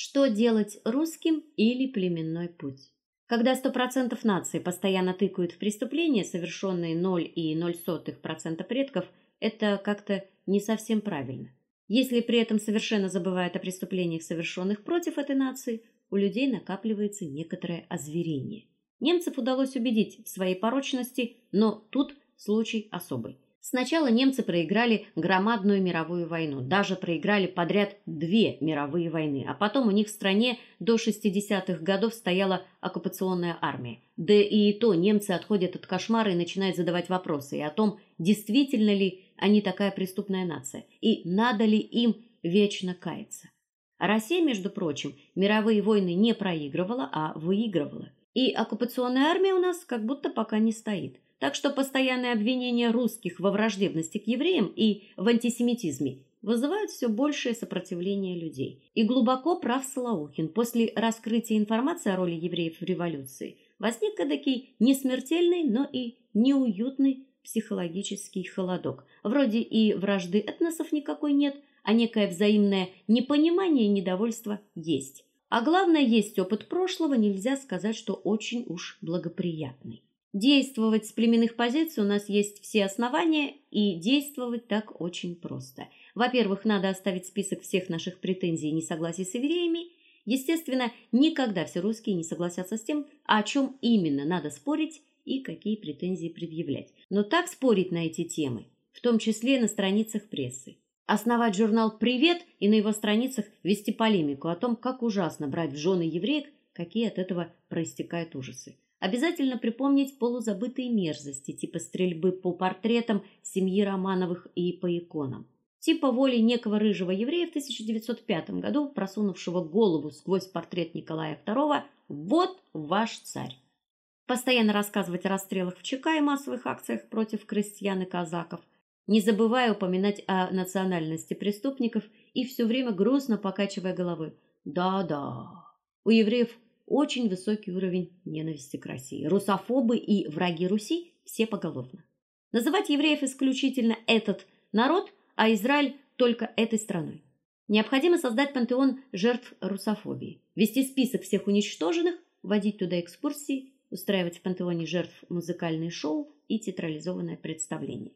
Что делать русским или племенной путь? Когда 100% нации постоянно тыкают в преступления, совершенные 0,0% предков, это как-то не совсем правильно. Если при этом совершенно забывают о преступлениях, совершенных против этой нации, у людей накапливается некоторое озверение. Немцев удалось убедить в своей порочности, но тут случай особый. Сначала немцы проиграли громадную мировую войну, даже проиграли подряд две мировые войны, а потом у них в стране до 60-х годов стояла оккупационная армия. Да и то немцы отходят от кошмара и начинают задавать вопросы и о том, действительно ли они такая преступная нация и надо ли им вечно каяться. А Россия, между прочим, мировые войны не проигрывала, а выигрывала. И оккупационная армия у нас как будто пока не стоит. Так что постоянные обвинения русских во враждебности к евреям и в антисемитизме вызывают все большее сопротивление людей. И глубоко прав Солоухин. После раскрытия информации о роли евреев в революции возник эдакий не смертельный, но и неуютный психологический холодок. Вроде и вражды этносов никакой нет, а некое взаимное непонимание и недовольство есть. А главное, есть опыт прошлого, нельзя сказать, что очень уж благоприятный. Действовать с племенных позиций у нас есть все основания, и действовать так очень просто. Во-первых, надо оставить список всех наших претензий и несогласий с евреями. Естественно, никогда все русские не согласятся с тем, о чем именно надо спорить и какие претензии предъявлять. Но так спорить на эти темы, в том числе на страницах прессы. Основать журнал Привет и на его страницах вести полемику о том, как ужасно брать в жены евреек, какие от этого проистекают ужасы. Обязательно припомнить полузабытые мерзости, типа стрельбы по портретам семьи Романовых и по иконам. Типа воли некого рыжего еврея в 1905 году, просунувшего голову сквозь портрет Николая II, вот ваш царь. Постоянно рассказывать о расстрелах в ЧК и массовых акциях против крестьян и казаков, не забывая упоминать о национальности преступников и все время грустно покачивая головой. Да-да. У евреев очень высокий уровень ненависти к России. Русофобы и враги Руси все поголовно. Называть евреев исключительно этот народ, а Израиль только этой страной. Необходимо создать пантеон жертв русофобии, вести список всех уничтоженных, вводить туда экскурсии, устраивать в пантеоне жертв музыкальные шоу и театрализованное представление.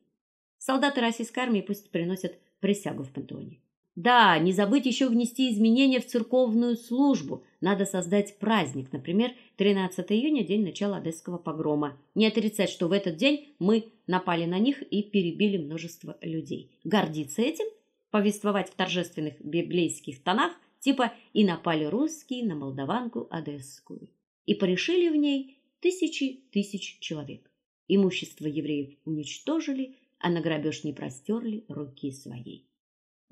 Солдаты российской армии пусть приносят присягу в пантеоне. Да, не забыть еще внести изменения в церковную службу. Надо создать праздник, например, 13 июня день начала одесского погрома. Не отрицать, что в этот день мы напали на них и перебили множество людей. Гордиться этим, повествовать в торжественных библейских тонах, типа и напали русские на молдаванку одесскую. И порешили в ней тысячи тысяч человек. Имущество евреев уничтожили, а на грабеж не простерли руки своей.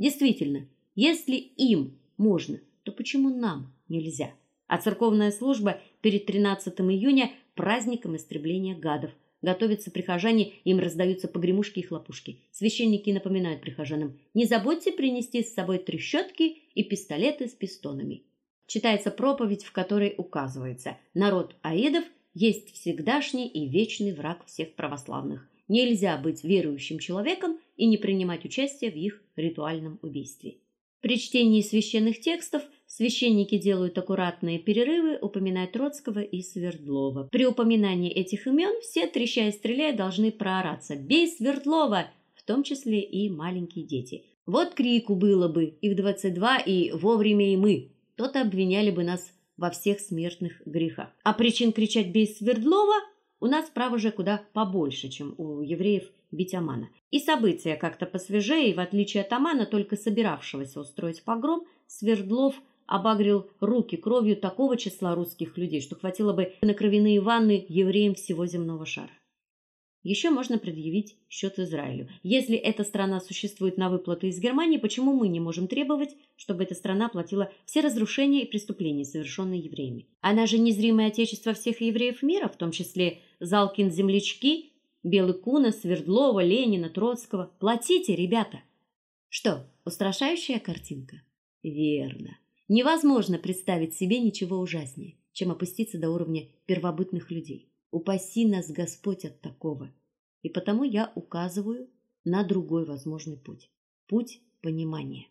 Действительно, если им можно, то почему нам нельзя? А церковная служба перед 13 июня праздником истребления гадов. Готовятся прихожане, им раздаются погремушки и хлопушки. Священники напоминают прихожанам: "Не забудьте принести с собой трещотки и пистолеты с пистонами". Читается проповедь, в которой указывается: народ аидов есть всегдашний и вечный враг всех православных. Нельзя быть верующим человеком и не принимать участие в их ритуальном убийстве. При чтении священных текстов священники делают аккуратные перерывы, упоминая Троцкого и Свердлова. При упоминании этих имен все, трещая и стреляя, должны проораться: "Бей Свердлова!", в том числе и маленькие дети. Вот крику было бы и в 22, и вовремя и мы. То-то обвиняли бы нас во всех смертных грехах. А причин кричать «Бей Свердлова» У нас право же куда побольше, чем у евреев Битямана. И события как-то посвежее, и в отличие от Амана, только собиравшегося устроить погром, Свердлов обагрил руки кровью такого числа русских людей, что хватило бы на кровяные ванны евреям всего земного шара. Еще можно предъявить счет Израилю. Если эта страна существует на выплаты из Германии, почему мы не можем требовать, чтобы эта страна платила все разрушения и преступления, совершенные евреями? Она же незримое отечество всех евреев мира, в том числе Залкин землячки, Белый Куна, Свердлова, Ленина, Троцкого. Платите, ребята. Что, устрашающая картинка? Верно. Невозможно представить себе ничего ужаснее, чем опуститься до уровня первобытных людей. Упаси нас, Господь, от такого. И потому я указываю на другой возможный путь путь понимания.